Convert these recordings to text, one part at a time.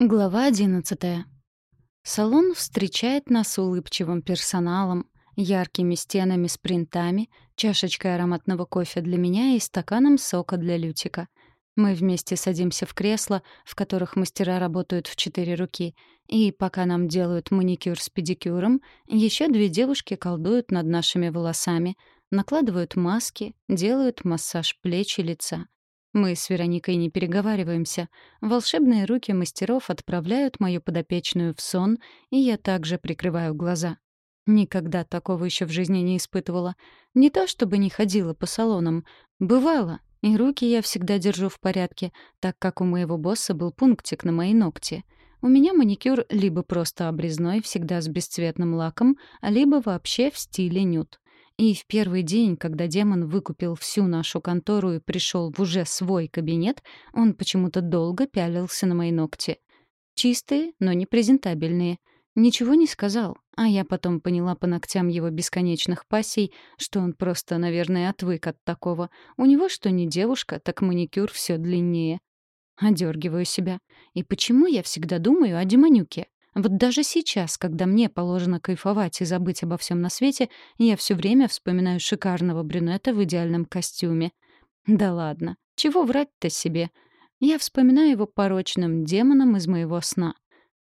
Глава одиннадцатая. Салон встречает нас улыбчивым персоналом, яркими стенами с принтами, чашечкой ароматного кофе для меня и стаканом сока для Лютика. Мы вместе садимся в кресла, в которых мастера работают в четыре руки, и пока нам делают маникюр с педикюром, еще две девушки колдуют над нашими волосами, накладывают маски, делают массаж плеч и лица. Мы с Вероникой не переговариваемся. Волшебные руки мастеров отправляют мою подопечную в сон, и я также прикрываю глаза. Никогда такого еще в жизни не испытывала. Не то чтобы не ходила по салонам. Бывало. И руки я всегда держу в порядке, так как у моего босса был пунктик на мои ногти. У меня маникюр либо просто обрезной, всегда с бесцветным лаком, либо вообще в стиле нюд. И в первый день, когда демон выкупил всю нашу контору и пришел в уже свой кабинет, он почему-то долго пялился на мои ногти. Чистые, но не презентабельные. Ничего не сказал, а я потом поняла по ногтям его бесконечных пассий, что он просто, наверное, отвык от такого. У него что не девушка, так маникюр все длиннее. Одергиваю себя. И почему я всегда думаю о демонюке? Вот даже сейчас, когда мне положено кайфовать и забыть обо всем на свете, я все время вспоминаю шикарного брюнета в идеальном костюме. Да ладно, чего врать-то себе? Я вспоминаю его порочным демоном из моего сна.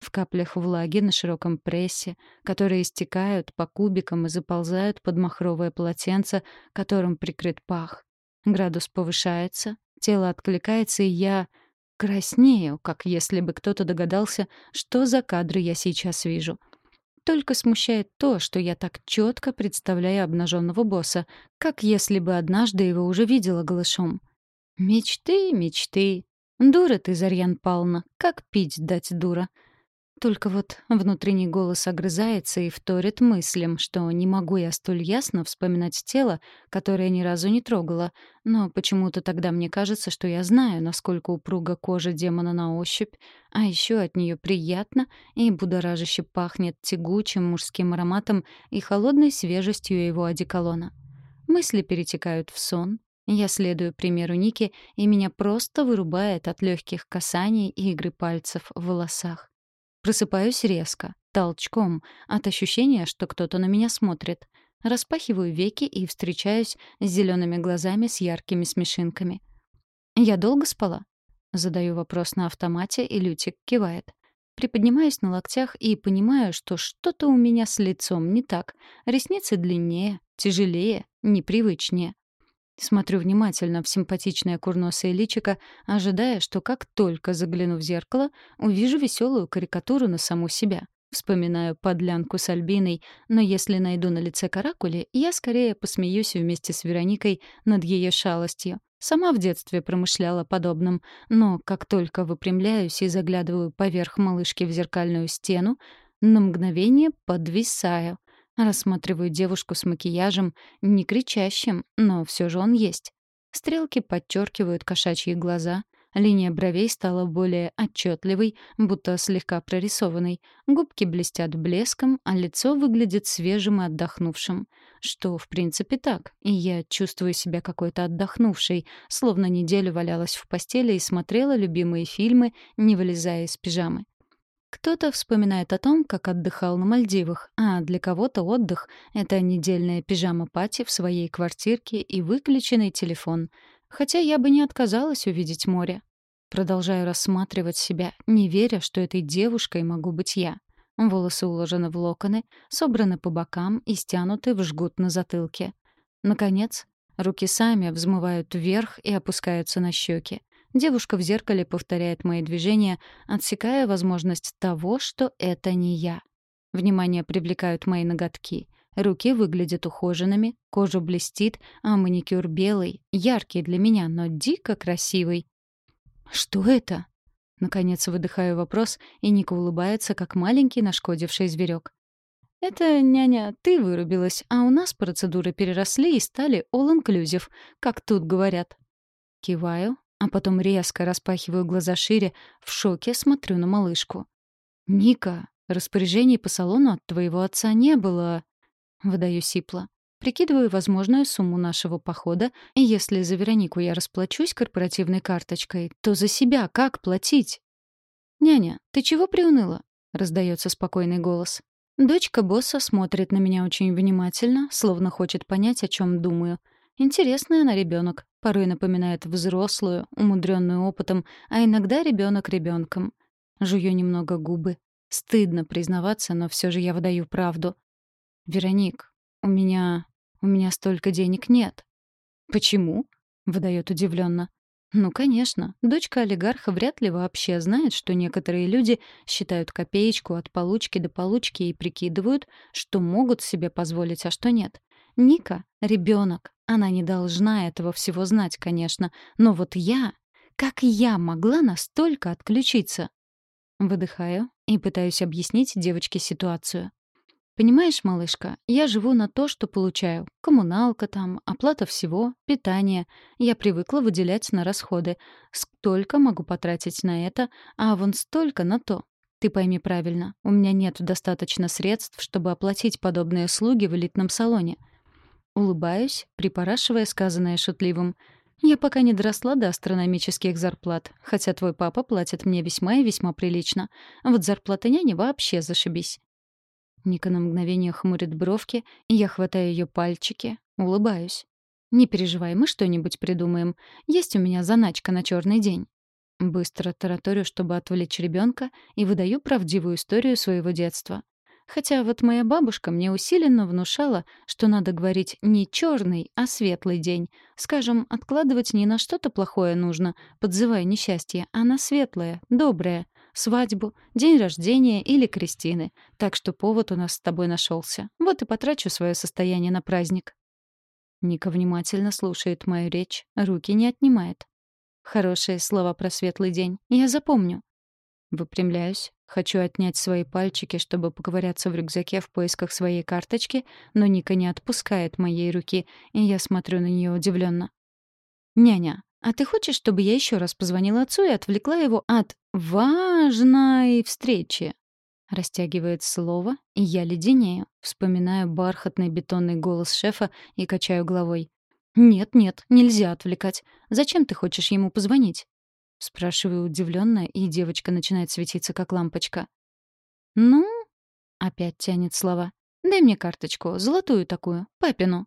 В каплях влаги на широком прессе, которые истекают по кубикам и заползают под махровое полотенце, которым прикрыт пах. Градус повышается, тело откликается, и я Краснею, как если бы кто-то догадался, что за кадры я сейчас вижу. Только смущает то, что я так четко представляю обнаженного босса, как если бы однажды его уже видела голышом. Мечты, мечты. Дура ты, Зарьян Павловна, как пить дать дура. Только вот внутренний голос огрызается и вторит мыслям, что не могу я столь ясно вспоминать тело, которое ни разу не трогала, но почему-то тогда мне кажется, что я знаю, насколько упруга кожа демона на ощупь, а еще от нее приятно и будоражаще пахнет тягучим мужским ароматом и холодной свежестью его одеколона. Мысли перетекают в сон, я следую примеру Ники, и меня просто вырубает от легких касаний и игры пальцев в волосах. Просыпаюсь резко, толчком, от ощущения, что кто-то на меня смотрит. Распахиваю веки и встречаюсь с зелеными глазами с яркими смешинками. «Я долго спала?» Задаю вопрос на автомате, и Лютик кивает. Приподнимаюсь на локтях и понимаю, что что-то у меня с лицом не так. Ресницы длиннее, тяжелее, непривычнее. Смотрю внимательно в симпатичное курносое личико, ожидая, что как только загляну в зеркало, увижу веселую карикатуру на саму себя. Вспоминаю подлянку с Альбиной, но если найду на лице каракули, я скорее посмеюсь вместе с Вероникой над ее шалостью. Сама в детстве промышляла подобным, но как только выпрямляюсь и заглядываю поверх малышки в зеркальную стену, на мгновение подвисаю, Рассматриваю девушку с макияжем, не кричащим, но все же он есть. Стрелки подчеркивают кошачьи глаза, линия бровей стала более отчетливой, будто слегка прорисованной, губки блестят блеском, а лицо выглядит свежим и отдохнувшим. Что, в принципе, так, и я чувствую себя какой-то отдохнувшей, словно неделю валялась в постели и смотрела любимые фильмы, не вылезая из пижамы. Кто-то вспоминает о том, как отдыхал на Мальдивах, а для кого-то отдых — это недельная пижама-пати в своей квартирке и выключенный телефон. Хотя я бы не отказалась увидеть море. Продолжаю рассматривать себя, не веря, что этой девушкой могу быть я. Волосы уложены в локоны, собраны по бокам и стянуты в жгут на затылке. Наконец, руки сами взмывают вверх и опускаются на щеки. Девушка в зеркале повторяет мои движения, отсекая возможность того, что это не я. Внимание привлекают мои ноготки. Руки выглядят ухоженными, кожа блестит, а маникюр белый, яркий для меня, но дико красивый. «Что это?» Наконец выдыхаю вопрос, и Ника улыбается, как маленький нашкодивший зверек. «Это, няня, ты вырубилась, а у нас процедуры переросли и стали all-inclusive, как тут говорят». Киваю, а потом резко распахиваю глаза шире, в шоке смотрю на малышку. «Ника, распоряжений по салону от твоего отца не было...» Выдаю сипло. Прикидываю возможную сумму нашего похода, и если за Веронику я расплачусь корпоративной карточкой, то за себя как платить? «Няня, ты чего приуныла?» — раздается спокойный голос. Дочка босса смотрит на меня очень внимательно, словно хочет понять, о чем думаю. Интересная она ребенок, порой напоминает взрослую, умудренную опытом, а иногда ребенок ребенком. Жую немного губы. Стыдно признаваться, но все же я выдаю правду. «Вероник, у меня... у меня столько денег нет». «Почему?» — выдает удивленно. Ну, конечно, дочка олигарха вряд ли вообще знает, что некоторые люди считают копеечку от получки до получки и прикидывают, что могут себе позволить, а что нет. Ника — ребенок, она не должна этого всего знать, конечно, но вот я... Как я могла настолько отключиться? Выдыхаю и пытаюсь объяснить девочке ситуацию. Понимаешь, малышка, я живу на то, что получаю. Коммуналка там, оплата всего, питание. Я привыкла выделять на расходы. Столько могу потратить на это, а вон столько на то. Ты пойми правильно, у меня нет достаточно средств, чтобы оплатить подобные услуги в элитном салоне. Улыбаюсь, припорашивая сказанное шутливым. Я пока не доросла до астрономических зарплат, хотя твой папа платит мне весьма и весьма прилично. Вот зарплата няни вообще зашибись. Ника на мгновение хмурит бровки, и я хватаю ее пальчики, улыбаюсь. «Не переживай, мы что-нибудь придумаем. Есть у меня заначка на черный день». Быстро тараторю, чтобы отвлечь ребенка, и выдаю правдивую историю своего детства. Хотя вот моя бабушка мне усиленно внушала, что надо говорить не черный, а светлый день. Скажем, откладывать не на что-то плохое нужно, подзывая несчастье, а на светлое, доброе свадьбу, день рождения или крестины. Так что повод у нас с тобой нашелся. Вот и потрачу свое состояние на праздник». Ника внимательно слушает мою речь, руки не отнимает. Хорошие слова про светлый день. Я запомню. Выпрямляюсь, хочу отнять свои пальчики, чтобы поковыряться в рюкзаке в поисках своей карточки, но Ника не отпускает моей руки, и я смотрю на нее удивленно. «Няня, а ты хочешь, чтобы я еще раз позвонила отцу и отвлекла его от важной встречи?» Растягивает слово, и я леденею, вспоминаю бархатный бетонный голос шефа и качаю головой. «Нет-нет, нельзя отвлекать. Зачем ты хочешь ему позвонить?» Спрашиваю удивленно, и девочка начинает светиться, как лампочка. «Ну?» — опять тянет слова. «Дай мне карточку, золотую такую, папину».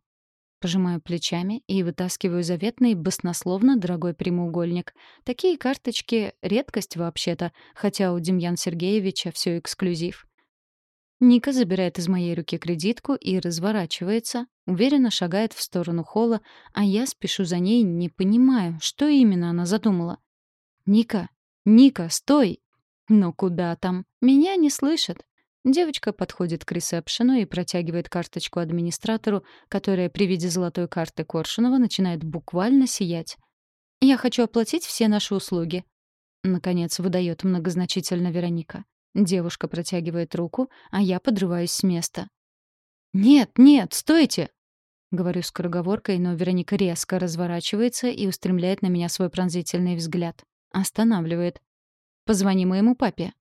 Пожимаю плечами и вытаскиваю заветный, баснословно дорогой прямоугольник. Такие карточки — редкость вообще-то, хотя у Демьян Сергеевича все эксклюзив. Ника забирает из моей руки кредитку и разворачивается, уверенно шагает в сторону холла, а я спешу за ней, не понимаю, что именно она задумала. «Ника! Ника, стой!» Но куда там? Меня не слышат. Девочка подходит к ресепшену и протягивает карточку администратору, которая при виде золотой карты Коршунова начинает буквально сиять. «Я хочу оплатить все наши услуги», — наконец выдает многозначительно Вероника. Девушка протягивает руку, а я подрываюсь с места. «Нет, нет, стойте!» Говорю скороговоркой, но Вероника резко разворачивается и устремляет на меня свой пронзительный взгляд. Останавливает. «Позвони моему папе»,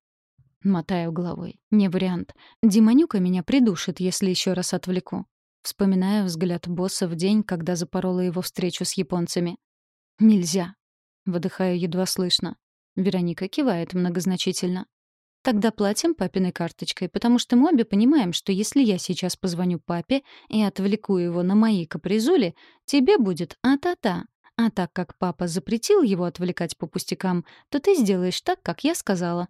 Мотаю головой. Не вариант. Демонюка меня придушит, если еще раз отвлеку. Вспоминаю взгляд босса в день, когда запорола его встречу с японцами. «Нельзя». Выдыхаю едва слышно. Вероника кивает многозначительно. «Тогда платим папиной карточкой, потому что мы обе понимаем, что если я сейчас позвоню папе и отвлеку его на мои капризули, тебе будет а-та-та. А так как папа запретил его отвлекать по пустякам, то ты сделаешь так, как я сказала.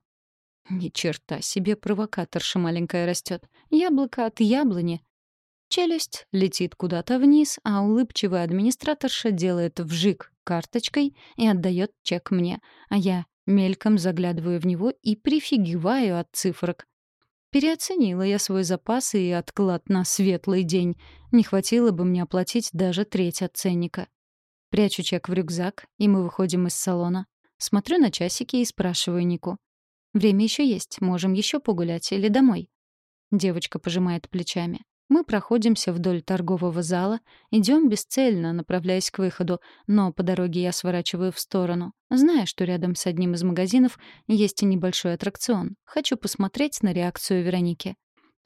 Ни черта себе провокаторша маленькая растет. Яблоко от яблони. Челюсть летит куда-то вниз, а улыбчивая администраторша делает вжик карточкой и отдает чек мне, а я мельком заглядываю в него и прифигиваю от цифрок. Переоценила я свой запас и отклад на светлый день. Не хватило бы мне оплатить даже треть от ценника. Прячу чек в рюкзак, и мы выходим из салона. Смотрю на часики и спрашиваю Нику. Время еще есть, можем еще погулять или домой. Девочка пожимает плечами. Мы проходимся вдоль торгового зала, идем бесцельно, направляясь к выходу, но по дороге я сворачиваю в сторону, зная, что рядом с одним из магазинов есть небольшой аттракцион. Хочу посмотреть на реакцию Вероники.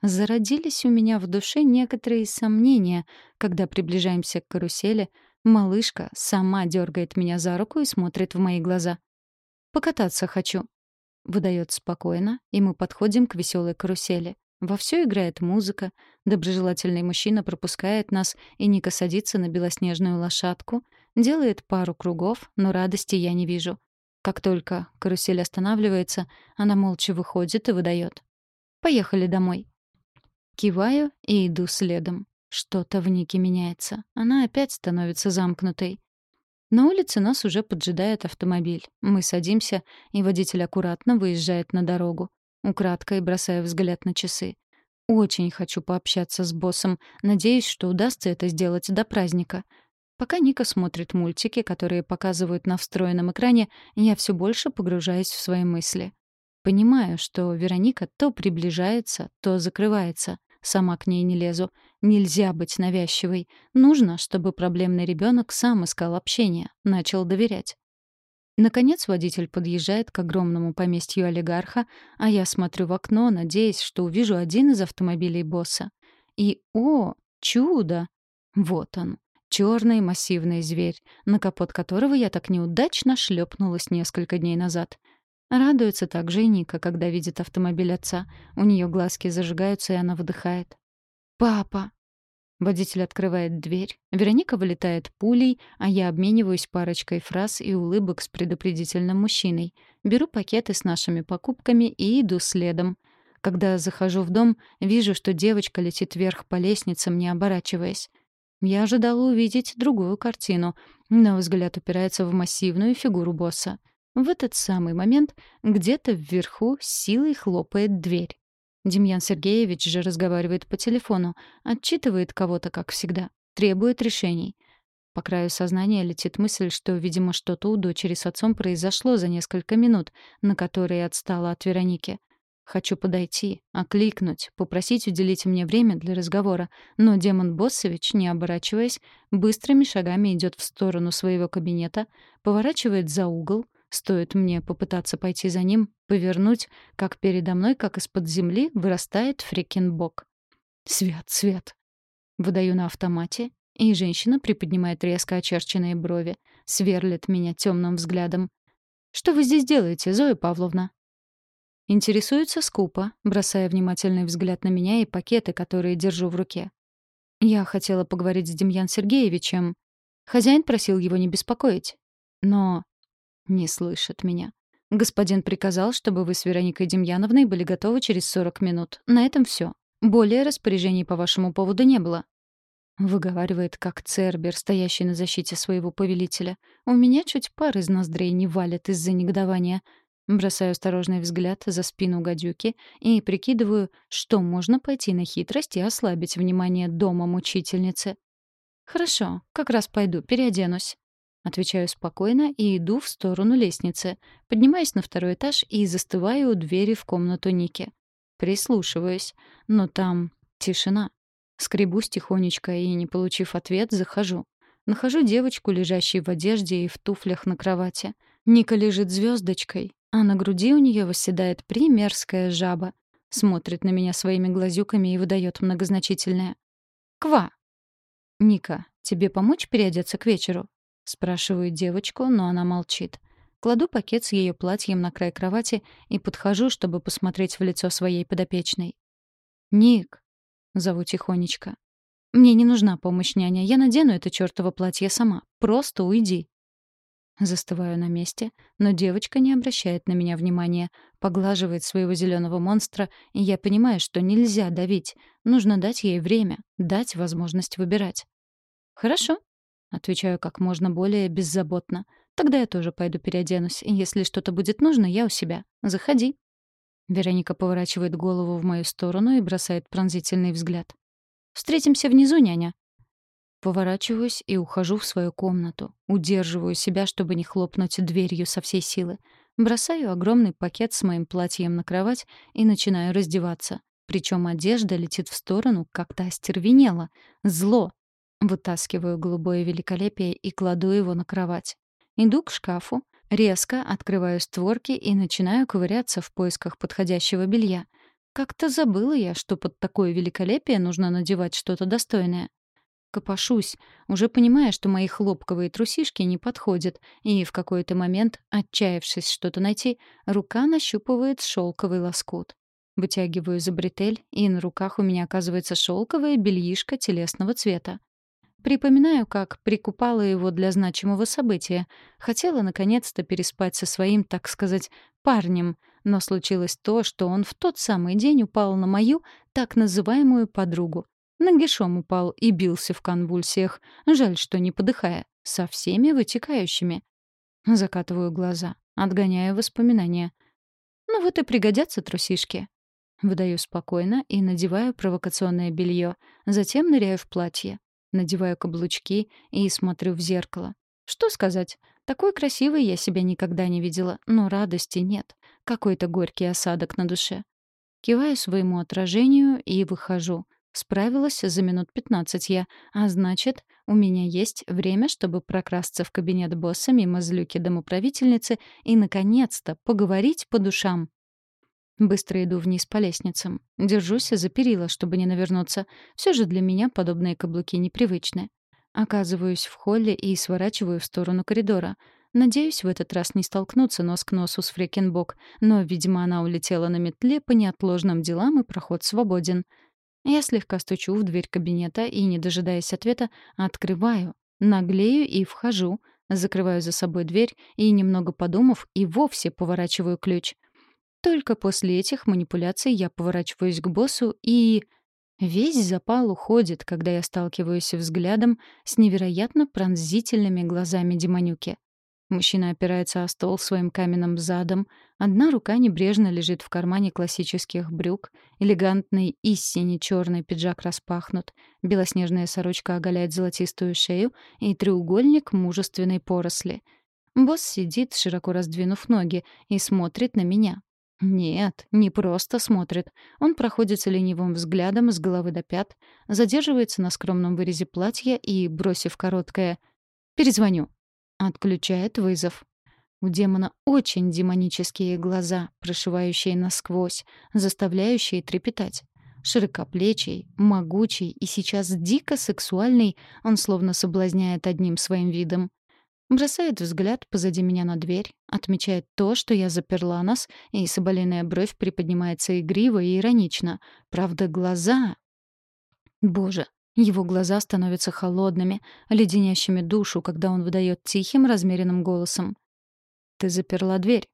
Зародились у меня в душе некоторые сомнения, когда приближаемся к карусели. Малышка сама дергает меня за руку и смотрит в мои глаза. «Покататься хочу», Выдает спокойно, и мы подходим к веселой карусели. Вовсю играет музыка, доброжелательный мужчина пропускает нас, и Ника садится на белоснежную лошадку, делает пару кругов, но радости я не вижу. Как только карусель останавливается, она молча выходит и выдает. «Поехали домой». Киваю и иду следом. Что-то в Нике меняется. Она опять становится замкнутой. На улице нас уже поджидает автомобиль. Мы садимся, и водитель аккуратно выезжает на дорогу. Украдкой бросая взгляд на часы. Очень хочу пообщаться с боссом. Надеюсь, что удастся это сделать до праздника. Пока Ника смотрит мультики, которые показывают на встроенном экране, я все больше погружаюсь в свои мысли. Понимаю, что Вероника то приближается, то закрывается. Сама к ней не лезу. Нельзя быть навязчивой. Нужно, чтобы проблемный ребенок сам искал общение, начал доверять. Наконец водитель подъезжает к огромному поместью олигарха, а я смотрю в окно, надеясь, что увижу один из автомобилей босса. И, о, чудо! Вот он, черный массивный зверь, на капот которого я так неудачно шлепнулась несколько дней назад. Радуется также и Ника, когда видит автомобиль отца. У нее глазки зажигаются, и она выдыхает. «Папа!» Водитель открывает дверь, Вероника вылетает пулей, а я обмениваюсь парочкой фраз и улыбок с предупредительным мужчиной. Беру пакеты с нашими покупками и иду следом. Когда захожу в дом, вижу, что девочка летит вверх по лестницам, не оборачиваясь. Я ожидала увидеть другую картину, но взгляд упирается в массивную фигуру босса. В этот самый момент где-то вверху силой хлопает дверь. Демьян Сергеевич же разговаривает по телефону, отчитывает кого-то, как всегда, требует решений. По краю сознания летит мысль, что, видимо, что-то у дочери с отцом произошло за несколько минут, на которые отстала от Вероники. Хочу подойти, окликнуть, попросить уделить мне время для разговора, но демон Боссович, не оборачиваясь, быстрыми шагами идет в сторону своего кабинета, поворачивает за угол — Стоит мне попытаться пойти за ним, повернуть, как передо мной, как из-под земли, вырастает фрикин-бок. «Свят, свят!» Выдаю на автомате, и женщина приподнимает резко очерченные брови, сверлит меня темным взглядом. «Что вы здесь делаете, Зоя Павловна?» Интересуется скупо, бросая внимательный взгляд на меня и пакеты, которые держу в руке. Я хотела поговорить с Демьян Сергеевичем. Хозяин просил его не беспокоить. Но не слышит меня. Господин приказал, чтобы вы с Вероникой Демьяновной были готовы через 40 минут. На этом все. Более распоряжений по вашему поводу не было. Выговаривает, как Цербер, стоящий на защите своего повелителя. У меня чуть пар из ноздрей не валит из-за негодования. Бросаю осторожный взгляд за спину гадюки и прикидываю, что можно пойти на хитрость и ослабить внимание дома мучительницы. «Хорошо, как раз пойду, переоденусь». Отвечаю спокойно и иду в сторону лестницы. Поднимаюсь на второй этаж и застываю у двери в комнату Ники. Прислушиваюсь, но там тишина. Скребусь тихонечко и, не получив ответ, захожу. Нахожу девочку, лежащую в одежде и в туфлях на кровати. Ника лежит звездочкой, а на груди у нее восседает примерская жаба. Смотрит на меня своими глазюками и выдает многозначительное. «Ква!» «Ника, тебе помочь переодеться к вечеру?» Спрашиваю девочку, но она молчит. Кладу пакет с ее платьем на край кровати и подхожу, чтобы посмотреть в лицо своей подопечной. «Ник», — зову тихонечко. «Мне не нужна помощь, няня. Я надену это чёртово платье сама. Просто уйди». Застываю на месте, но девочка не обращает на меня внимания, поглаживает своего зеленого монстра, и я понимаю, что нельзя давить. Нужно дать ей время, дать возможность выбирать. «Хорошо», Отвечаю как можно более беззаботно. Тогда я тоже пойду переоденусь. Если что-то будет нужно, я у себя. Заходи. Вероника поворачивает голову в мою сторону и бросает пронзительный взгляд. «Встретимся внизу, няня». Поворачиваюсь и ухожу в свою комнату. Удерживаю себя, чтобы не хлопнуть дверью со всей силы. Бросаю огромный пакет с моим платьем на кровать и начинаю раздеваться. Причем одежда летит в сторону, как-то остервенела. Зло, Вытаскиваю голубое великолепие и кладу его на кровать. Иду к шкафу, резко открываю створки и начинаю ковыряться в поисках подходящего белья. Как-то забыла я, что под такое великолепие нужно надевать что-то достойное. Копошусь, уже понимая, что мои хлопковые трусишки не подходят, и в какой-то момент, отчаявшись что-то найти, рука нащупывает шелковый лоскут. Вытягиваю за бретель, и на руках у меня оказывается шелковое бельишко телесного цвета. Припоминаю, как прикупала его для значимого события. Хотела наконец-то переспать со своим, так сказать, парнем, но случилось то, что он в тот самый день упал на мою так называемую подругу. Нагишом упал и бился в конвульсиях. Жаль, что не подыхая. Со всеми вытекающими. Закатываю глаза, отгоняю воспоминания. Ну вот и пригодятся трусишки. Выдаю спокойно и надеваю провокационное белье. Затем ныряю в платье. Надеваю каблучки и смотрю в зеркало. Что сказать? Такой красивой я себя никогда не видела, но радости нет. Какой-то горький осадок на душе. Киваю своему отражению и выхожу. Справилась за минут пятнадцать я, а значит, у меня есть время, чтобы прокрасться в кабинет босса мимо злюки домоправительницы и, наконец-то, поговорить по душам. Быстро иду вниз по лестницам. Держусь за перила, чтобы не навернуться. Все же для меня подобные каблуки непривычны. Оказываюсь в холле и сворачиваю в сторону коридора. Надеюсь в этот раз не столкнуться нос к носу с Фрекенбок, но, видимо, она улетела на метле по неотложным делам, и проход свободен. Я слегка стучу в дверь кабинета и, не дожидаясь ответа, открываю, наглею и вхожу, закрываю за собой дверь и, немного подумав, и вовсе поворачиваю ключ — только после этих манипуляций я поворачиваюсь к боссу и... Весь запал уходит, когда я сталкиваюсь взглядом с невероятно пронзительными глазами Демонюки. Мужчина опирается о стол своим каменным задом, одна рука небрежно лежит в кармане классических брюк, элегантный и сине-черный пиджак распахнут, белоснежная сорочка оголяет золотистую шею и треугольник мужественной поросли. Босс сидит, широко раздвинув ноги, и смотрит на меня. Нет, не просто смотрит. Он проходится ленивым взглядом с головы до пят, задерживается на скромном вырезе платья и, бросив короткое «перезвоню», отключает вызов. У демона очень демонические глаза, прошивающие насквозь, заставляющие трепетать. Широкоплечий, могучий и сейчас дико сексуальный, он словно соблазняет одним своим видом. Бросает взгляд позади меня на дверь, отмечает то, что я заперла нас, и соболиная бровь приподнимается игриво и иронично. Правда, глаза... Боже, его глаза становятся холодными, леденящими душу, когда он выдает тихим, размеренным голосом. «Ты заперла дверь».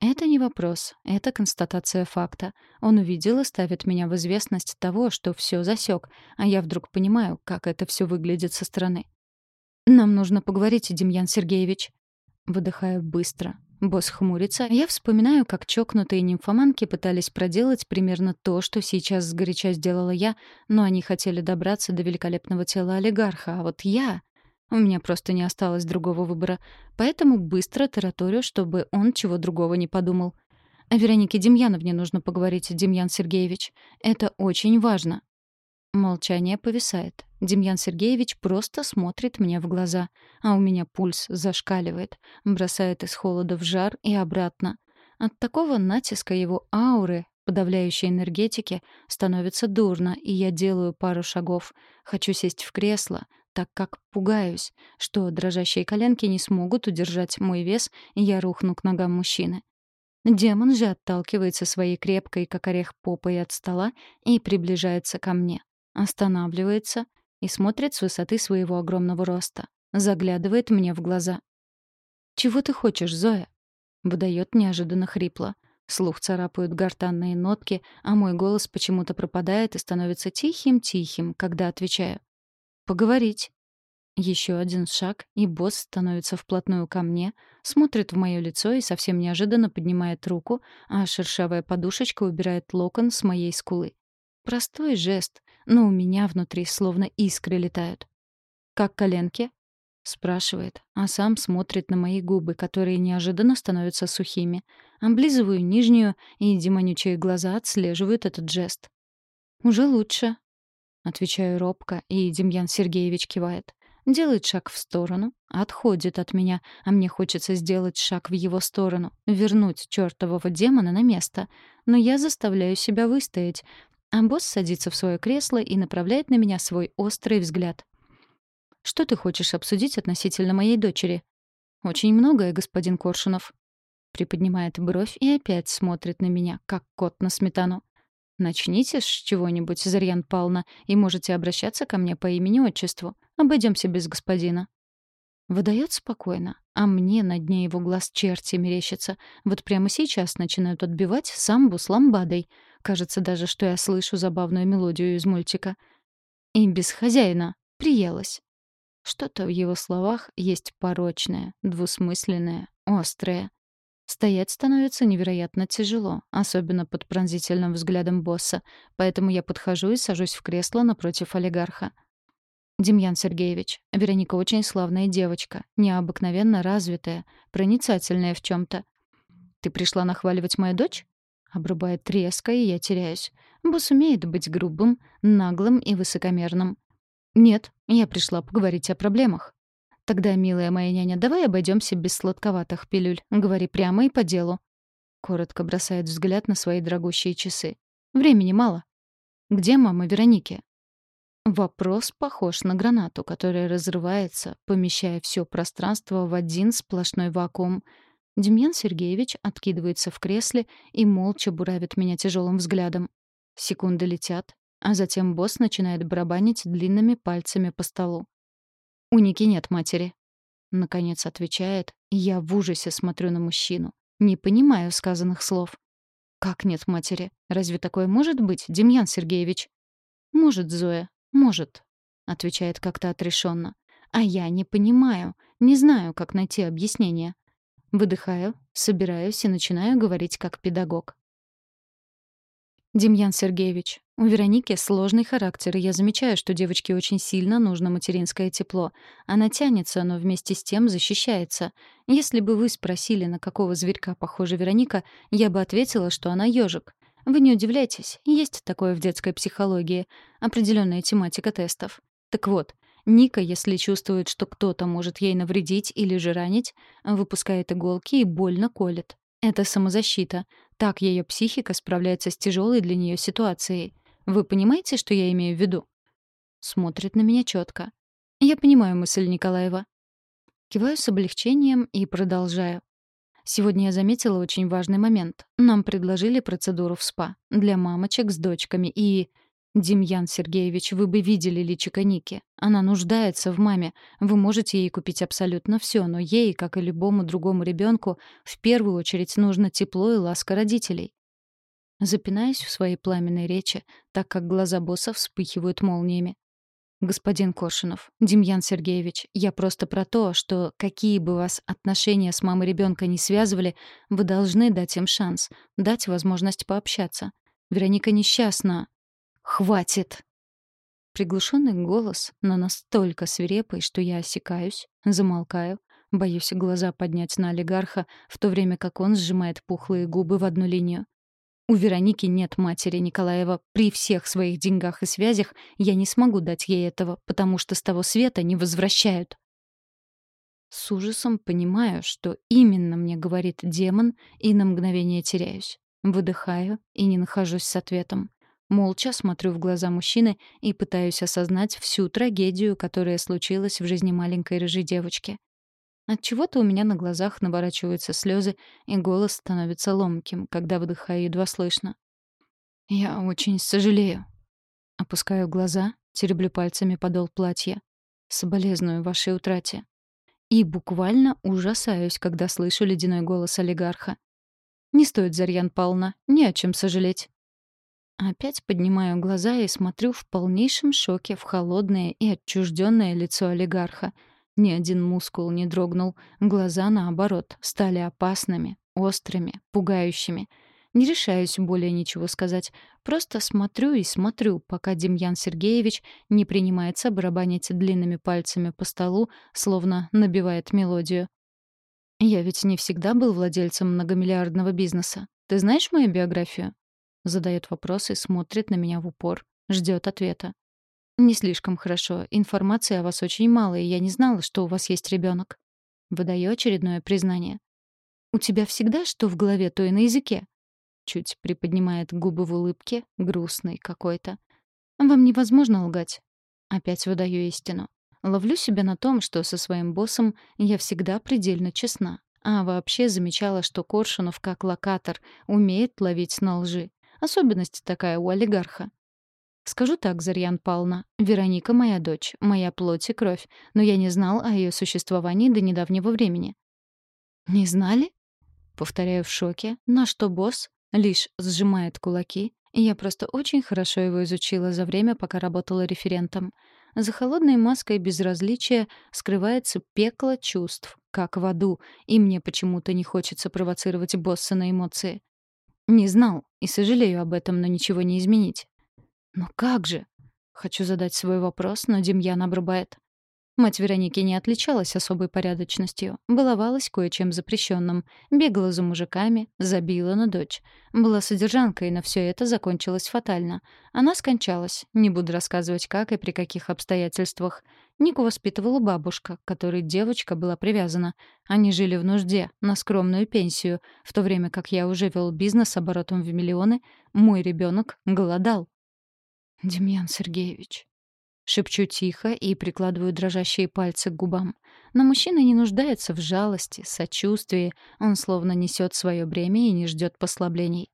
Это не вопрос, это констатация факта. Он увидел и ставит меня в известность того, что все засек, а я вдруг понимаю, как это все выглядит со стороны. «Нам нужно поговорить, Демьян Сергеевич». Выдыхаю быстро. Босс хмурится. Я вспоминаю, как чокнутые нимфоманки пытались проделать примерно то, что сейчас сгоряча сделала я, но они хотели добраться до великолепного тела олигарха, а вот я... У меня просто не осталось другого выбора, поэтому быстро тараторю, чтобы он чего другого не подумал. О Веронике Демьяновне нужно поговорить, Демьян Сергеевич. Это очень важно. Молчание повисает. Демьян Сергеевич просто смотрит мне в глаза, а у меня пульс зашкаливает, бросает из холода в жар и обратно. От такого натиска его ауры, подавляющей энергетики, становится дурно, и я делаю пару шагов. Хочу сесть в кресло, так как пугаюсь, что дрожащие коленки не смогут удержать мой вес, и я рухну к ногам мужчины. Демон же отталкивается своей крепкой, как орех, попой от стола и приближается ко мне останавливается и смотрит с высоты своего огромного роста. Заглядывает мне в глаза. «Чего ты хочешь, Зоя?» Выдает неожиданно хрипло. Слух царапают гортанные нотки, а мой голос почему-то пропадает и становится тихим-тихим, когда отвечаю. «Поговорить». Еще один шаг, и босс становится вплотную ко мне, смотрит в мое лицо и совсем неожиданно поднимает руку, а шершавая подушечка убирает локон с моей скулы. Простой жест, но у меня внутри словно искры летают. «Как коленки?» — спрашивает, а сам смотрит на мои губы, которые неожиданно становятся сухими. Облизываю нижнюю, и демонючие глаза отслеживают этот жест. «Уже лучше», — отвечаю робко, и Демьян Сергеевич кивает. Делает шаг в сторону, отходит от меня, а мне хочется сделать шаг в его сторону, вернуть чертового демона на место. Но я заставляю себя выстоять, а босс садится в свое кресло и направляет на меня свой острый взгляд. Что ты хочешь обсудить относительно моей дочери?» «Очень многое, господин Коршунов». Приподнимает бровь и опять смотрит на меня, как кот на сметану. «Начните с чего-нибудь, Зарьян Павловна, и можете обращаться ко мне по имени-отчеству. Обойдемся без господина». Выдает спокойно, а мне на дне его глаз черти мерещатся. Вот прямо сейчас начинают отбивать самбу с ламбадой. Кажется даже, что я слышу забавную мелодию из мультика. И без хозяина. Приелась. Что-то в его словах есть порочное, двусмысленное, острое. Стоять становится невероятно тяжело, особенно под пронзительным взглядом босса, поэтому я подхожу и сажусь в кресло напротив олигарха. «Демьян Сергеевич, Вероника очень славная девочка, необыкновенно развитая, проницательная в чем то Ты пришла нахваливать мою дочь?» Обрубает резко, и я теряюсь. Босс умеет быть грубым, наглым и высокомерным. «Нет, я пришла поговорить о проблемах». «Тогда, милая моя няня, давай обойдемся без сладковатых пилюль. Говори прямо и по делу». Коротко бросает взгляд на свои дорогущие часы. «Времени мало». «Где мама Вероники?» Вопрос похож на гранату, которая разрывается, помещая все пространство в один сплошной вакуум. Демьян Сергеевич откидывается в кресле и молча буравит меня тяжелым взглядом. Секунды летят, а затем босс начинает барабанить длинными пальцами по столу. «У Ники нет матери», — наконец отвечает, я в ужасе смотрю на мужчину. Не понимаю сказанных слов. «Как нет матери? Разве такое может быть, Демьян Сергеевич?» «Может, Зоя, может», — отвечает как-то отрешенно. «А я не понимаю, не знаю, как найти объяснение». Выдыхаю, собираюсь и начинаю говорить как педагог. «Демьян Сергеевич, у Вероники сложный характер, и я замечаю, что девочке очень сильно нужно материнское тепло. Она тянется, но вместе с тем защищается. Если бы вы спросили, на какого зверька похожа Вероника, я бы ответила, что она ежик. Вы не удивляйтесь, есть такое в детской психологии, определенная тематика тестов. Так вот, Ника, если чувствует, что кто-то может ей навредить или же ранить, выпускает иголки и больно колет. Это самозащита. Так ее психика справляется с тяжелой для нее ситуацией. Вы понимаете, что я имею в виду? Смотрит на меня четко. Я понимаю мысль Николаева. Киваю с облегчением и продолжаю. Сегодня я заметила очень важный момент. Нам предложили процедуру в СПА для мамочек с дочками и... «Демьян Сергеевич, вы бы видели личико Ники. Она нуждается в маме. Вы можете ей купить абсолютно все, но ей, как и любому другому ребенку, в первую очередь нужно тепло и ласка родителей». Запинаюсь в своей пламенной речи, так как глаза босса вспыхивают молниями. «Господин Коршунов, Демьян Сергеевич, я просто про то, что какие бы вас отношения с мамой ребенка не связывали, вы должны дать им шанс, дать возможность пообщаться. Вероника несчастна, «Хватит!» Приглушенный голос, но настолько свирепый, что я осекаюсь, замолкаю, боюсь глаза поднять на олигарха, в то время как он сжимает пухлые губы в одну линию. У Вероники нет матери Николаева. При всех своих деньгах и связях я не смогу дать ей этого, потому что с того света не возвращают. С ужасом понимаю, что именно мне говорит демон, и на мгновение теряюсь. Выдыхаю и не нахожусь с ответом. Молча смотрю в глаза мужчины и пытаюсь осознать всю трагедию, которая случилась в жизни маленькой рыжей девочки. От чего-то у меня на глазах наворачиваются слезы, и голос становится ломким, когда выдыхаю едва слышно. Я очень сожалею. Опускаю глаза, тереблю пальцами подол платья. Соболезную вашей утрате. И буквально ужасаюсь, когда слышу ледяной голос олигарха. Не стоит, Зарьян Павловна, не о чем сожалеть. Опять поднимаю глаза и смотрю в полнейшем шоке в холодное и отчужденное лицо олигарха. Ни один мускул не дрогнул, глаза, наоборот, стали опасными, острыми, пугающими. Не решаюсь более ничего сказать. Просто смотрю и смотрю, пока Демьян Сергеевич не принимается барабанить длинными пальцами по столу, словно набивает мелодию. Я ведь не всегда был владельцем многомиллиардного бизнеса. Ты знаешь мою биографию? Задает вопрос и смотрит на меня в упор. Ждет ответа. «Не слишком хорошо. Информации о вас очень мало, и я не знала, что у вас есть ребенок. Выдаю очередное признание. «У тебя всегда что в голове, то и на языке?» Чуть приподнимает губы в улыбке, грустный какой-то. «Вам невозможно лгать». Опять выдаю истину. Ловлю себя на том, что со своим боссом я всегда предельно честна. А вообще замечала, что Коршунов, как локатор, умеет ловить на лжи. Особенность такая у олигарха. Скажу так, Зарьян Павловна, Вероника моя дочь, моя плоть и кровь, но я не знал о ее существовании до недавнего времени. «Не знали?» Повторяю в шоке, на что босс лишь сжимает кулаки, я просто очень хорошо его изучила за время, пока работала референтом. За холодной маской безразличия скрывается пекло чувств, как в аду, и мне почему-то не хочется провоцировать босса на эмоции. Не знал, и сожалею об этом, но ничего не изменить. «Но как же?» Хочу задать свой вопрос, но Демьян обрубает. Мать Вероники не отличалась особой порядочностью, баловалась кое-чем запрещенным, бегала за мужиками, забила на дочь. Была содержанкой, но все это закончилось фатально. Она скончалась, не буду рассказывать как и при каких обстоятельствах. Нику воспитывала бабушка, к которой девочка была привязана. Они жили в нужде, на скромную пенсию, в то время как я уже вел бизнес оборотом в миллионы, мой ребенок голодал. «Демьян Сергеевич», Шепчу тихо и прикладываю дрожащие пальцы к губам. Но мужчина не нуждается в жалости, сочувствии. Он словно несет свое бремя и не ждет послаблений.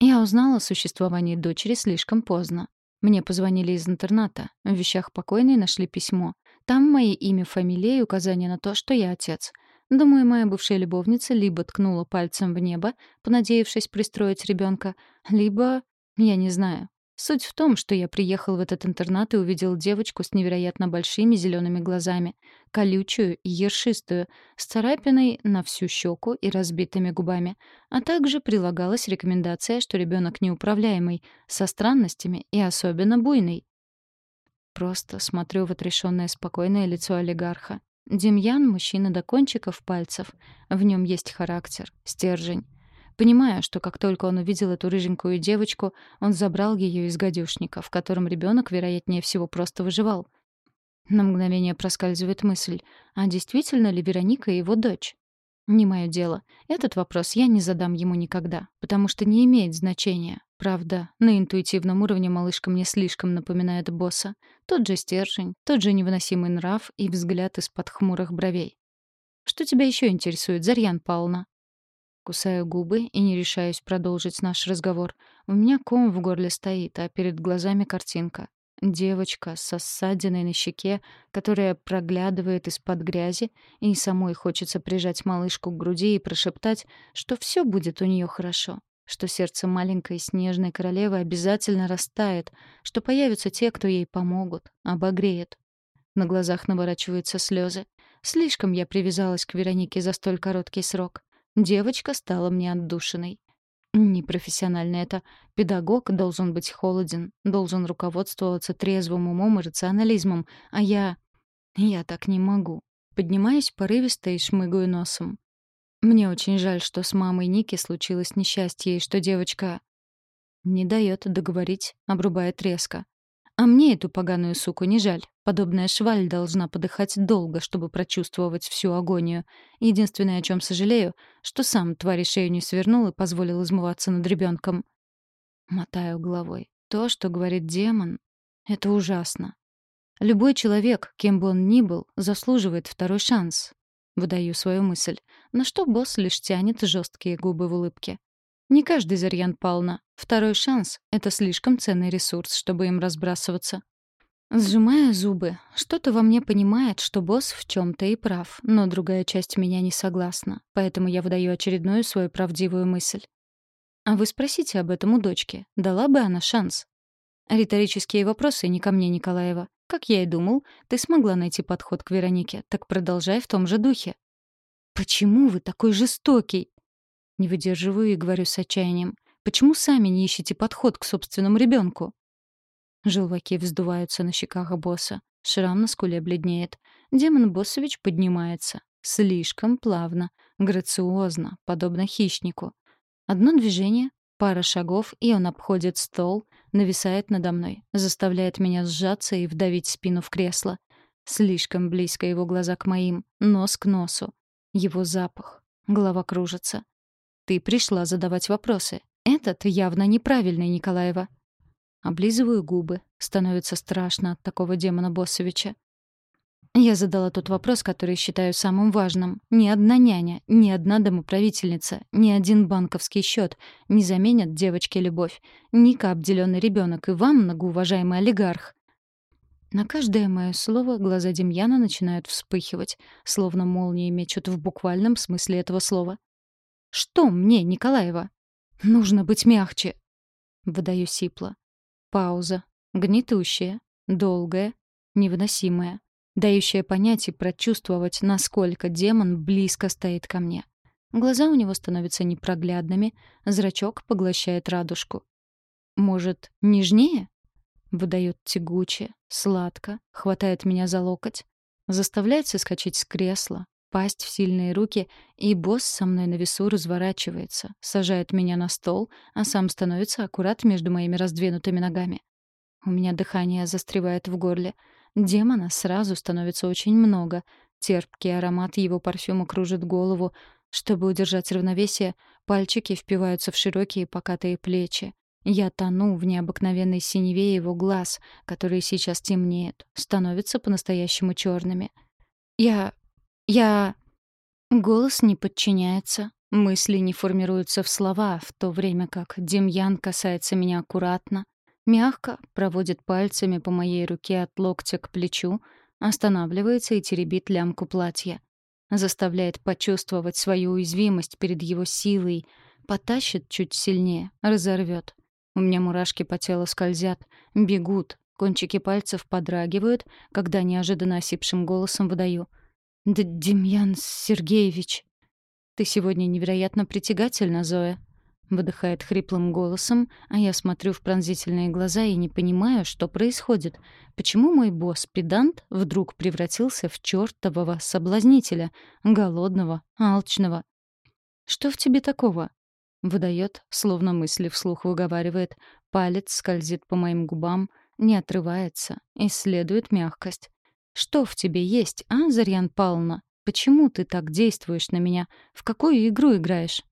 Я узнала о существовании дочери слишком поздно. Мне позвонили из интерната. В вещах покойной нашли письмо. Там мое имя, фамилия и указание на то, что я отец. Думаю, моя бывшая любовница либо ткнула пальцем в небо, понадеявшись пристроить ребенка, либо... Я не знаю. Суть в том, что я приехал в этот интернат и увидел девочку с невероятно большими зелеными глазами, колючую и ершистую, с царапиной на всю щеку и разбитыми губами. А также прилагалась рекомендация, что ребенок неуправляемый, со странностями и особенно буйный. Просто смотрю в отрешенное спокойное лицо олигарха. Демьян — мужчина до кончиков пальцев. В нем есть характер, стержень. Понимая, что как только он увидел эту рыженькую девочку, он забрал ее из гадюшника, в котором ребенок, вероятнее всего, просто выживал. На мгновение проскальзывает мысль, а действительно ли Вероника его дочь? Не мое дело. Этот вопрос я не задам ему никогда, потому что не имеет значения. Правда, на интуитивном уровне малышка мне слишком напоминает босса. Тот же стержень, тот же невыносимый нрав и взгляд из-под хмурых бровей. «Что тебя еще интересует, Зарьян Павловна?» Кусаю губы и не решаюсь продолжить наш разговор. У меня ком в горле стоит, а перед глазами картинка. Девочка со ссадиной на щеке, которая проглядывает из-под грязи, и самой хочется прижать малышку к груди и прошептать, что все будет у нее хорошо, что сердце маленькой снежной королевы обязательно растает, что появятся те, кто ей помогут, обогреет. На глазах наворачиваются слезы. Слишком я привязалась к Веронике за столь короткий срок. Девочка стала мне отдушиной. Непрофессионально это. Педагог должен быть холоден, должен руководствоваться трезвым умом и рационализмом, а я... Я так не могу. Поднимаюсь порывисто и шмыгаю носом. Мне очень жаль, что с мамой Ники случилось несчастье, и что девочка... Не дает договорить, обрубает резко. А мне эту поганую суку не жаль. Подобная шваль должна подыхать долго, чтобы прочувствовать всю агонию. Единственное, о чем сожалею, что сам твари шею не свернул и позволил измываться над ребенком. Мотаю головой. То, что говорит демон, это ужасно. Любой человек, кем бы он ни был, заслуживает второй шанс. Выдаю свою мысль, на что босс лишь тянет жесткие губы в улыбке. Не каждый Зарьян Пална. Второй шанс — это слишком ценный ресурс, чтобы им разбрасываться. Сжимая зубы, что-то во мне понимает, что босс в чем то и прав, но другая часть меня не согласна, поэтому я выдаю очередную свою правдивую мысль. А вы спросите об этом у дочки, дала бы она шанс? Риторические вопросы не ко мне, Николаева. Как я и думал, ты смогла найти подход к Веронике, так продолжай в том же духе. «Почему вы такой жестокий?» Не выдерживаю и говорю с отчаянием. Почему сами не ищете подход к собственному ребенку? Желваки вздуваются на щеках босса. Шрам на скуле бледнеет. Демон Боссович поднимается. Слишком плавно, грациозно, подобно хищнику. Одно движение, пара шагов, и он обходит стол, нависает надо мной, заставляет меня сжаться и вдавить спину в кресло. Слишком близко его глаза к моим, нос к носу. Его запах. Голова кружится. Ты пришла задавать вопросы. Этот явно неправильный, Николаева. Облизываю губы. Становится страшно от такого демона Боссовича. Я задала тот вопрос, который считаю самым важным. Ни одна няня, ни одна домоправительница, ни один банковский счет не заменят девочке любовь. Ника обделенный ребенок и вам, многоуважаемый олигарх. На каждое мое слово глаза Демьяна начинают вспыхивать, словно молнии мечут в буквальном смысле этого слова. «Что мне, Николаева?» «Нужно быть мягче», — выдаю сипло. Пауза. Гнетущая, долгая, невыносимая дающее понять и прочувствовать, насколько демон близко стоит ко мне. Глаза у него становятся непроглядными, зрачок поглощает радужку. «Может, нежнее?» Выдает тягуче, сладко, хватает меня за локоть, заставляет соскочить с кресла, пасть в сильные руки, и босс со мной на весу разворачивается, сажает меня на стол, а сам становится аккурат между моими раздвинутыми ногами. У меня дыхание застревает в горле — Демона сразу становится очень много. Терпкий аромат его парфюма кружит голову. Чтобы удержать равновесие, пальчики впиваются в широкие покатые плечи. Я тону в необыкновенной синеве его глаз, которые сейчас темнеют, становятся по-настоящему черными. Я... я... Голос не подчиняется, мысли не формируются в слова, в то время как Демьян касается меня аккуратно, Мягко проводит пальцами по моей руке от локтя к плечу, останавливается и теребит лямку платья. Заставляет почувствовать свою уязвимость перед его силой, потащит чуть сильнее, разорвет. У меня мурашки по телу скользят, бегут, кончики пальцев подрагивают, когда неожиданно осипшим голосом выдаю. «Да Демьян Сергеевич, ты сегодня невероятно притягательна, Зоя». Выдыхает хриплым голосом, а я смотрю в пронзительные глаза и не понимаю, что происходит. Почему мой босс-педант вдруг превратился в чертового соблазнителя, голодного, алчного? «Что в тебе такого?» Выдает, словно мысли вслух выговаривает. Палец скользит по моим губам, не отрывается, исследует мягкость. «Что в тебе есть, а, Зарьян Павловна? Почему ты так действуешь на меня? В какую игру играешь?»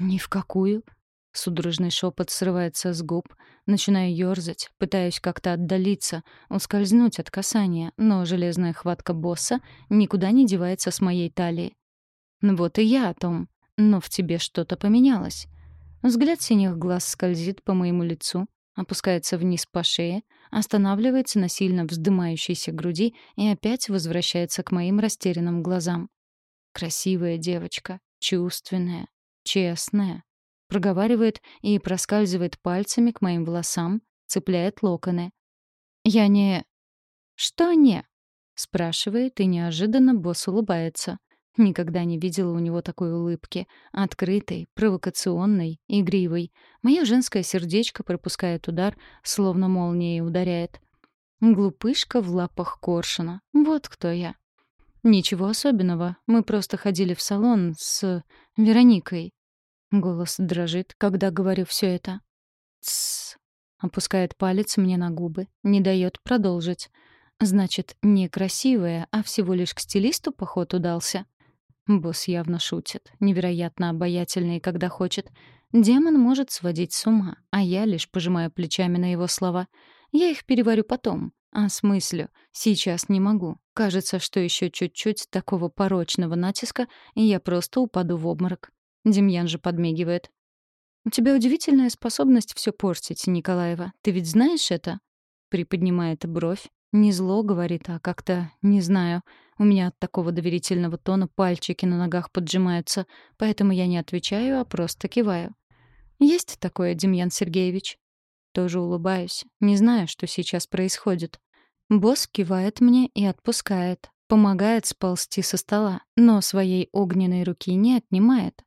«Ни в какую». Судорожный шепот срывается с губ. Начинаю ёрзать, пытаюсь как-то отдалиться, ускользнуть от касания, но железная хватка босса никуда не девается с моей талии. Вот и я о том. Но в тебе что-то поменялось. Взгляд синих глаз скользит по моему лицу, опускается вниз по шее, останавливается на сильно вздымающейся груди и опять возвращается к моим растерянным глазам. Красивая девочка, чувственная, честная. Проговаривает и проскальзывает пальцами к моим волосам, цепляет локоны. Я не... Что не? Спрашивает, и неожиданно босс улыбается. Никогда не видела у него такой улыбки. Открытой, провокационной, игривой. Мое женское сердечко пропускает удар, словно молнией ударяет. Глупышка в лапах коршуна. Вот кто я. «Ничего особенного. Мы просто ходили в салон с Вероникой». Голос дрожит, когда говорю все это. «Тссс». Опускает палец мне на губы, не дает продолжить. Значит, не красивая, а всего лишь к стилисту поход удался. Босс явно шутит, невероятно обаятельный, когда хочет. Демон может сводить с ума, а я лишь пожимаю плечами на его слова. Я их переварю потом, а с мыслью «сейчас не могу». Кажется, что еще чуть-чуть такого порочного натиска, и я просто упаду в обморок. Демьян же подмигивает. «У тебя удивительная способность все портить, Николаева. Ты ведь знаешь это?» Приподнимает бровь. Не зло, говорит, а как-то, не знаю. У меня от такого доверительного тона пальчики на ногах поджимаются, поэтому я не отвечаю, а просто киваю. «Есть такое, Демьян Сергеевич?» Тоже улыбаюсь, не знаю, что сейчас происходит. Босс кивает мне и отпускает, помогает сползти со стола, но своей огненной руки не отнимает.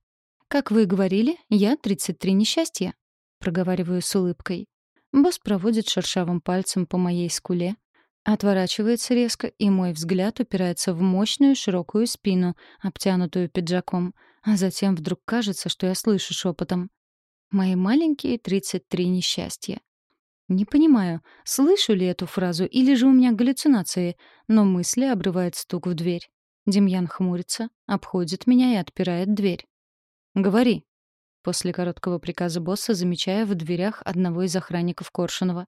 «Как вы говорили, я 33 несчастья», — проговариваю с улыбкой. Босс проводит шершавым пальцем по моей скуле, отворачивается резко, и мой взгляд упирается в мощную широкую спину, обтянутую пиджаком, а затем вдруг кажется, что я слышу шепотом. Мои маленькие 33 несчастья. Не понимаю, слышу ли эту фразу или же у меня галлюцинации, но мысли обрывает стук в дверь. Демьян хмурится, обходит меня и отпирает дверь. «Говори», — после короткого приказа босса замечая в дверях одного из охранников Коршунова.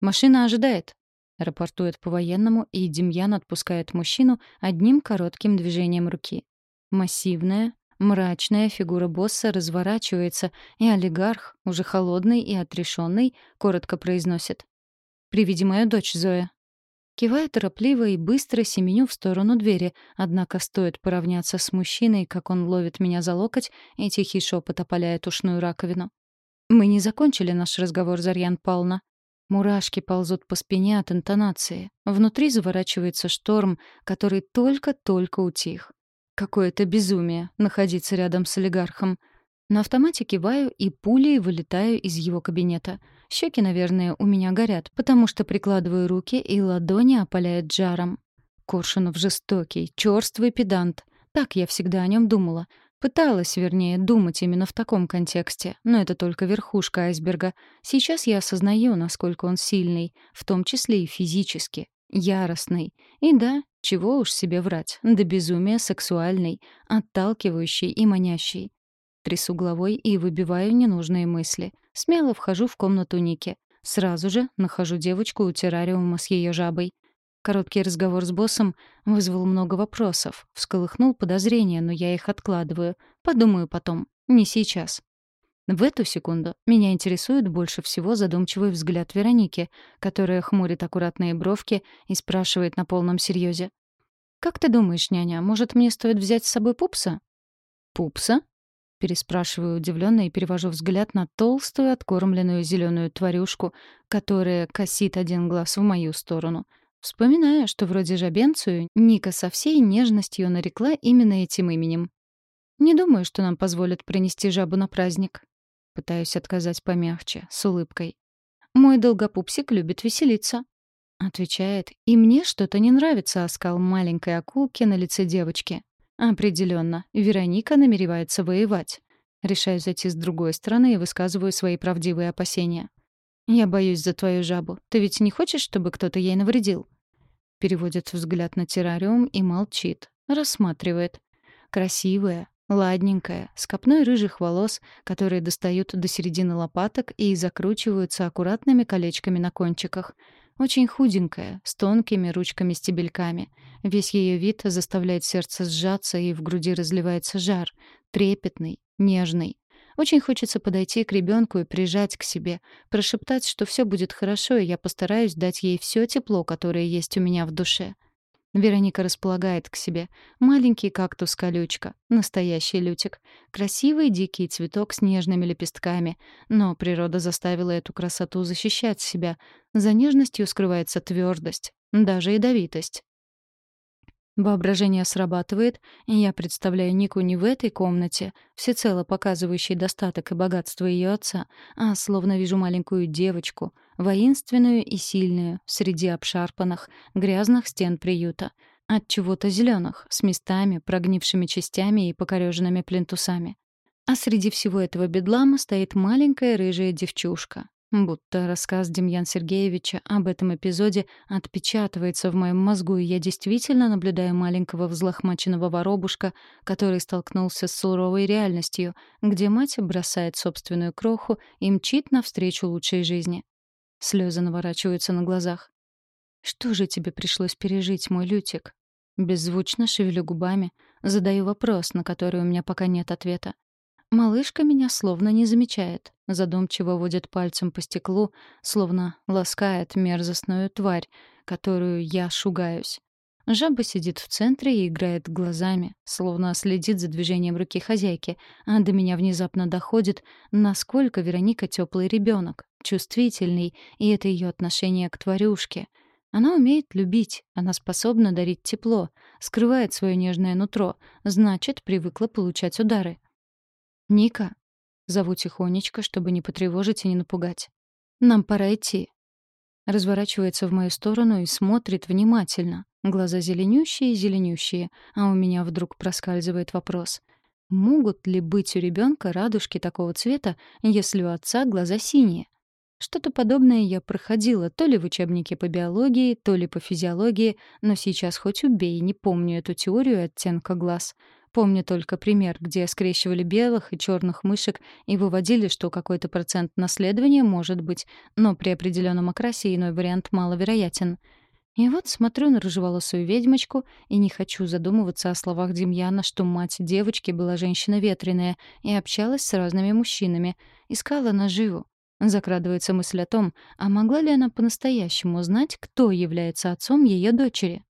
«Машина ожидает», рапортует по-военному, и Демьян отпускает мужчину одним коротким движением руки. Массивная, мрачная фигура босса разворачивается, и олигарх, уже холодный и отрешенный, коротко произносит. «Приведи мою дочь, Зоя». Киваю торопливо и быстро семеню в сторону двери, однако стоит поравняться с мужчиной, как он ловит меня за локоть, и тихий шепот опаляет ушную раковину. «Мы не закончили наш разговор, Зарьян Павловна». Мурашки ползут по спине от интонации. Внутри заворачивается шторм, который только-только утих. Какое-то безумие — находиться рядом с олигархом. На автомате киваю и пулей вылетаю из его кабинета. Щеки, наверное, у меня горят, потому что прикладываю руки, и ладони опаляют жаром. Коршунов жестокий, чёрствый педант. Так я всегда о нем думала. Пыталась, вернее, думать именно в таком контексте, но это только верхушка айсберга. Сейчас я осознаю, насколько он сильный, в том числе и физически, яростный. И да, чего уж себе врать, до безумия сексуальный, отталкивающий и манящий. Трясу головой и выбиваю ненужные мысли. Смело вхожу в комнату Ники. Сразу же нахожу девочку у террариума с ее жабой. Короткий разговор с боссом вызвал много вопросов, всколыхнул подозрения, но я их откладываю. Подумаю потом, не сейчас. В эту секунду меня интересует больше всего задумчивый взгляд Вероники, которая хмурит аккуратные бровки и спрашивает на полном серьезе. «Как ты думаешь, няня, может, мне стоит взять с собой пупса?» «Пупса?» Переспрашиваю удивленно и перевожу взгляд на толстую, откормленную зеленую тварюшку, которая косит один глаз в мою сторону — Вспоминаю, что вроде жабенцию Ника со всей нежностью нарекла именно этим именем. «Не думаю, что нам позволят принести жабу на праздник». Пытаюсь отказать помягче, с улыбкой. «Мой долгопупсик любит веселиться», — отвечает. «И мне что-то не нравится оскал маленькой акулки на лице девочки. Определенно, Вероника намеревается воевать. Решаю зайти с другой стороны и высказываю свои правдивые опасения. «Я боюсь за твою жабу. Ты ведь не хочешь, чтобы кто-то ей навредил?» Переводит взгляд на террариум и молчит. Рассматривает. Красивая, ладненькая, с копной рыжих волос, которые достают до середины лопаток и закручиваются аккуратными колечками на кончиках. Очень худенькая, с тонкими ручками-стебельками. Весь ее вид заставляет сердце сжаться, и в груди разливается жар. Трепетный, нежный. Очень хочется подойти к ребенку и прижать к себе, прошептать, что все будет хорошо, и я постараюсь дать ей все тепло, которое есть у меня в душе. Вероника располагает к себе. Маленький кактус-колючка, настоящий лютик. Красивый дикий цветок с нежными лепестками. Но природа заставила эту красоту защищать себя. За нежностью скрывается твердость, даже ядовитость. Воображение срабатывает, и я представляю Нику не в этой комнате, всецело показывающей достаток и богатство ее отца, а словно вижу маленькую девочку, воинственную и сильную, среди обшарпанных, грязных стен приюта, от чего-то зеленых, с местами, прогнившими частями и покореженными плинтусами. А среди всего этого бедлама стоит маленькая рыжая девчушка, Будто рассказ Демьян Сергеевича об этом эпизоде отпечатывается в моем мозгу, и я действительно наблюдаю маленького взлохмаченного воробушка, который столкнулся с суровой реальностью, где мать бросает собственную кроху и мчит навстречу лучшей жизни. Слезы наворачиваются на глазах. «Что же тебе пришлось пережить, мой Лютик?» Беззвучно шевелю губами, задаю вопрос, на который у меня пока нет ответа. Малышка меня словно не замечает, задумчиво водит пальцем по стеклу, словно ласкает мерзостную тварь, которую я шугаюсь. Жаба сидит в центре и играет глазами, словно следит за движением руки хозяйки, а до меня внезапно доходит, насколько Вероника теплый ребенок, чувствительный, и это ее отношение к тварюшке. Она умеет любить, она способна дарить тепло, скрывает свое нежное нутро, значит, привыкла получать удары. «Ника!» — зову тихонечко, чтобы не потревожить и не напугать. «Нам пора идти». Разворачивается в мою сторону и смотрит внимательно. Глаза зеленющие-зеленющие, а у меня вдруг проскальзывает вопрос. Могут ли быть у ребенка радужки такого цвета, если у отца глаза синие? Что-то подобное я проходила то ли в учебнике по биологии, то ли по физиологии, но сейчас хоть убей, не помню эту теорию оттенка глаз. Помню только пример, где скрещивали белых и черных мышек и выводили, что какой-то процент наследования может быть, но при определенном окрасе иной вариант маловероятен. И вот смотрю на рыжеволосую ведьмочку и не хочу задумываться о словах Демьяна, что мать девочки была женщина ветреная и общалась с разными мужчинами, искала наживу. Закрадывается мысль о том, а могла ли она по-настоящему знать, кто является отцом ее дочери?